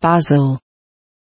Basil